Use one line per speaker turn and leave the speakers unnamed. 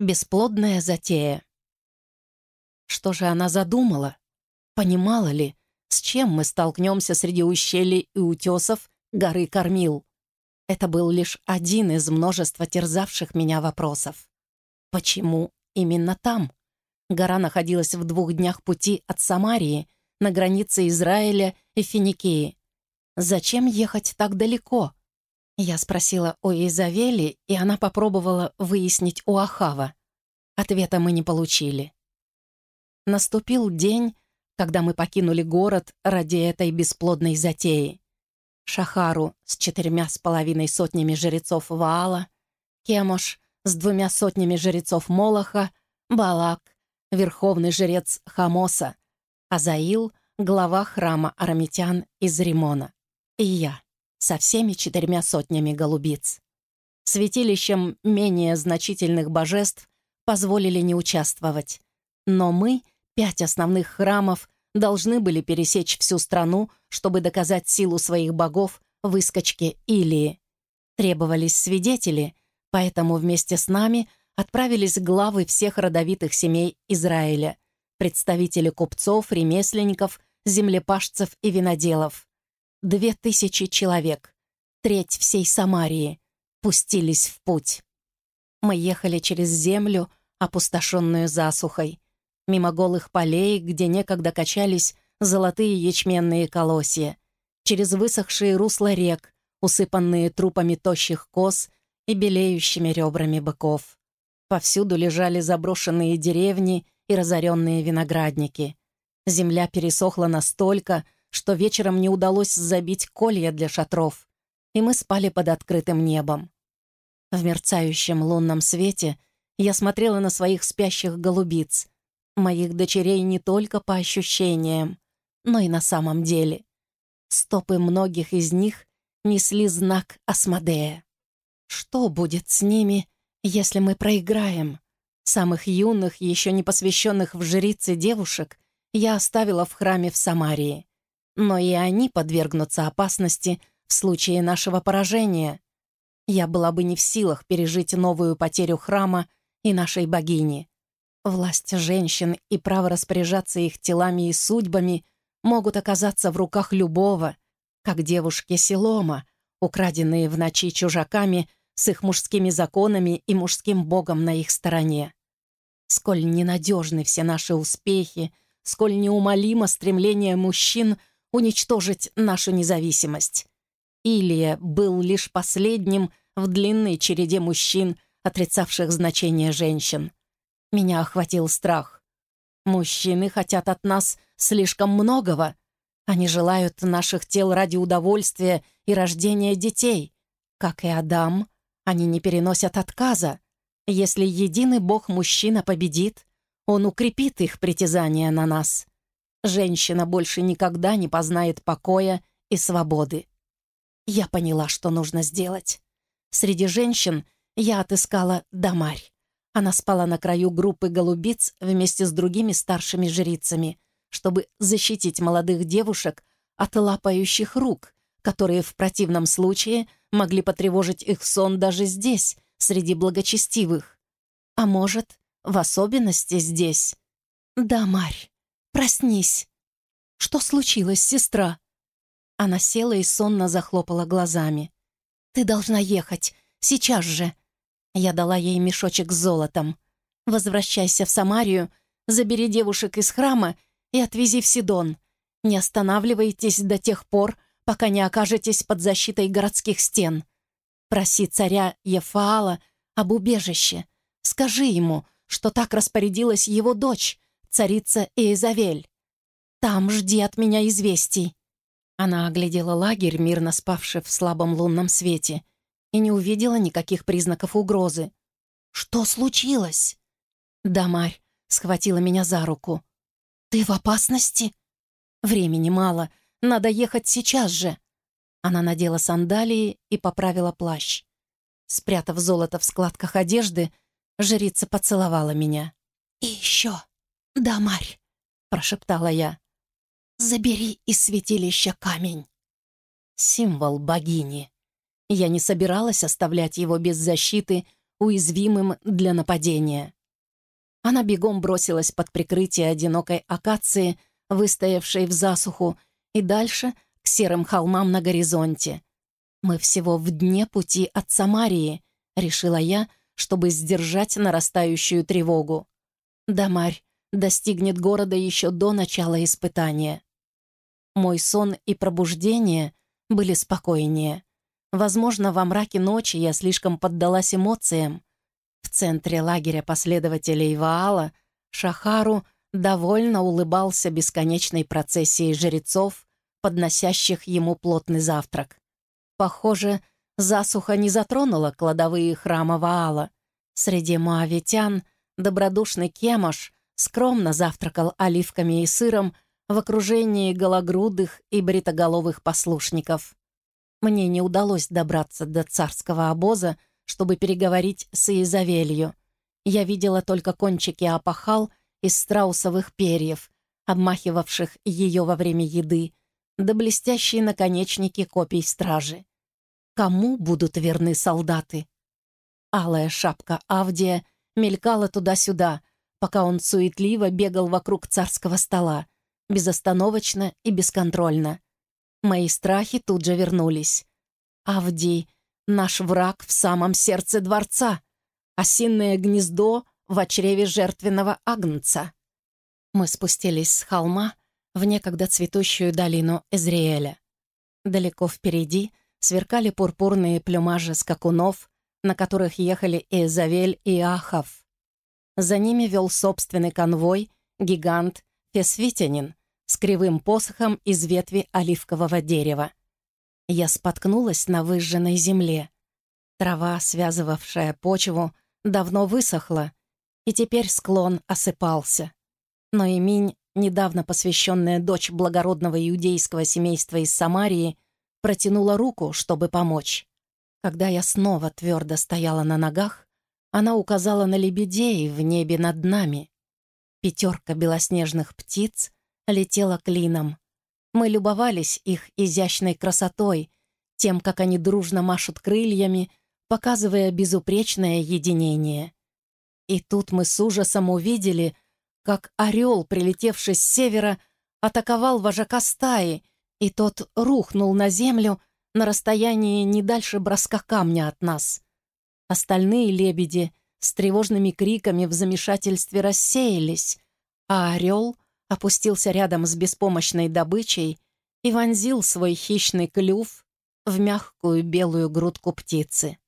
Бесплодная затея. Что же она задумала? Понимала ли, с чем мы столкнемся среди ущелий и утесов горы Кормил? Это был лишь один из множества терзавших меня вопросов. Почему именно там? Гора находилась в двух днях пути от Самарии, на границе Израиля и Финикии. Зачем ехать так далеко? Я спросила о Изавеле, и она попробовала выяснить у Ахава. Ответа мы не получили. Наступил день, когда мы покинули город ради этой бесплодной затеи. Шахару с четырьмя с половиной сотнями жрецов Ваала, Кемош с двумя сотнями жрецов Молоха, Балак, верховный жрец Хамоса, Азаил, глава храма Арамитян из Римона, и я со всеми четырьмя сотнями голубиц. Святилищем менее значительных божеств позволили не участвовать. Но мы, пять основных храмов, должны были пересечь всю страну, чтобы доказать силу своих богов в выскочке Илии. Требовались свидетели, поэтому вместе с нами отправились главы всех родовитых семей Израиля, представители купцов, ремесленников, землепашцев и виноделов. Две тысячи человек, треть всей Самарии, пустились в путь. Мы ехали через землю, опустошенную засухой, мимо голых полей, где некогда качались золотые ячменные колосья, через высохшие русла рек, усыпанные трупами тощих коз и белеющими ребрами быков. Повсюду лежали заброшенные деревни и разоренные виноградники. Земля пересохла настолько, что вечером не удалось забить колья для шатров, и мы спали под открытым небом. В мерцающем лунном свете я смотрела на своих спящих голубиц, моих дочерей не только по ощущениям, но и на самом деле. Стопы многих из них несли знак Асмодея. Что будет с ними, если мы проиграем? Самых юных, еще не посвященных в жрицы девушек, я оставила в храме в Самарии но и они подвергнутся опасности в случае нашего поражения. Я была бы не в силах пережить новую потерю храма и нашей богини. Власть женщин и право распоряжаться их телами и судьбами могут оказаться в руках любого, как девушки Силома, украденные в ночи чужаками с их мужскими законами и мужским богом на их стороне. Сколь ненадежны все наши успехи, сколь неумолимо стремление мужчин — уничтожить нашу независимость. Илия был лишь последним в длинной череде мужчин, отрицавших значение женщин. Меня охватил страх. Мужчины хотят от нас слишком многого. Они желают наших тел ради удовольствия и рождения детей. Как и Адам, они не переносят отказа. Если единый бог-мужчина победит, он укрепит их притязание на нас женщина больше никогда не познает покоя и свободы. Я поняла, что нужно сделать. Среди женщин я отыскала Дамарь. Она спала на краю группы голубиц вместе с другими старшими жрицами, чтобы защитить молодых девушек от лапающих рук, которые в противном случае могли потревожить их сон даже здесь, среди благочестивых. А может, в особенности здесь. Дамарь. «Проснись!» «Что случилось, сестра?» Она села и сонно захлопала глазами. «Ты должна ехать. Сейчас же!» Я дала ей мешочек с золотом. «Возвращайся в Самарию, забери девушек из храма и отвези в Сидон. Не останавливайтесь до тех пор, пока не окажетесь под защитой городских стен. Проси царя Ефаала об убежище. Скажи ему, что так распорядилась его дочь, царица Иезавель. Там жди от меня известий». Она оглядела лагерь, мирно спавший в слабом лунном свете, и не увидела никаких признаков угрозы. «Что случилось?» Дамарь схватила меня за руку. «Ты в опасности?» «Времени мало, надо ехать сейчас же». Она надела сандалии и поправила плащ. Спрятав золото в складках одежды, жрица поцеловала меня. «И еще!» «Да, Марь», — прошептала я, — «забери из святилища камень». Символ богини. Я не собиралась оставлять его без защиты уязвимым для нападения. Она бегом бросилась под прикрытие одинокой акации, выстоявшей в засуху, и дальше к серым холмам на горизонте. «Мы всего в дне пути от Самарии», — решила я, чтобы сдержать нарастающую тревогу. Дамарь достигнет города еще до начала испытания. Мой сон и пробуждение были спокойнее. Возможно, во мраке ночи я слишком поддалась эмоциям. В центре лагеря последователей Ваала Шахару довольно улыбался бесконечной процессией жрецов, подносящих ему плотный завтрак. Похоже, засуха не затронула кладовые храма Ваала. Среди моавитян добродушный Кемаш скромно завтракал оливками и сыром в окружении гологрудых и бритоголовых послушников. Мне не удалось добраться до царского обоза, чтобы переговорить с Изавелью. Я видела только кончики опахал из страусовых перьев, обмахивавших ее во время еды, да блестящие наконечники копий стражи. Кому будут верны солдаты? Алая шапка Авдия мелькала туда-сюда, пока он суетливо бегал вокруг царского стола, безостановочно и бесконтрольно. Мои страхи тут же вернулись. Авдий — наш враг в самом сердце дворца, осинное гнездо в чреве жертвенного агнца. Мы спустились с холма в некогда цветущую долину Эзриэля. Далеко впереди сверкали пурпурные плюмажи скакунов, на которых ехали Изавель и Ахав. За ними вел собственный конвой гигант Фесвитянин с кривым посохом из ветви оливкового дерева. Я споткнулась на выжженной земле. Трава, связывавшая почву, давно высохла, и теперь склон осыпался. Но Иминь, недавно посвященная дочь благородного иудейского семейства из Самарии, протянула руку, чтобы помочь. Когда я снова твердо стояла на ногах, она указала на лебедей в небе над нами. Пятерка белоснежных птиц летела клином. Мы любовались их изящной красотой, тем, как они дружно машут крыльями, показывая безупречное единение. И тут мы с ужасом увидели, как орел, прилетевший с севера, атаковал вожака стаи, и тот рухнул на землю на расстоянии не дальше броска камня от нас. Остальные лебеди с тревожными криками в замешательстве рассеялись, а орел опустился рядом с беспомощной добычей и вонзил свой хищный клюв в мягкую белую грудку птицы.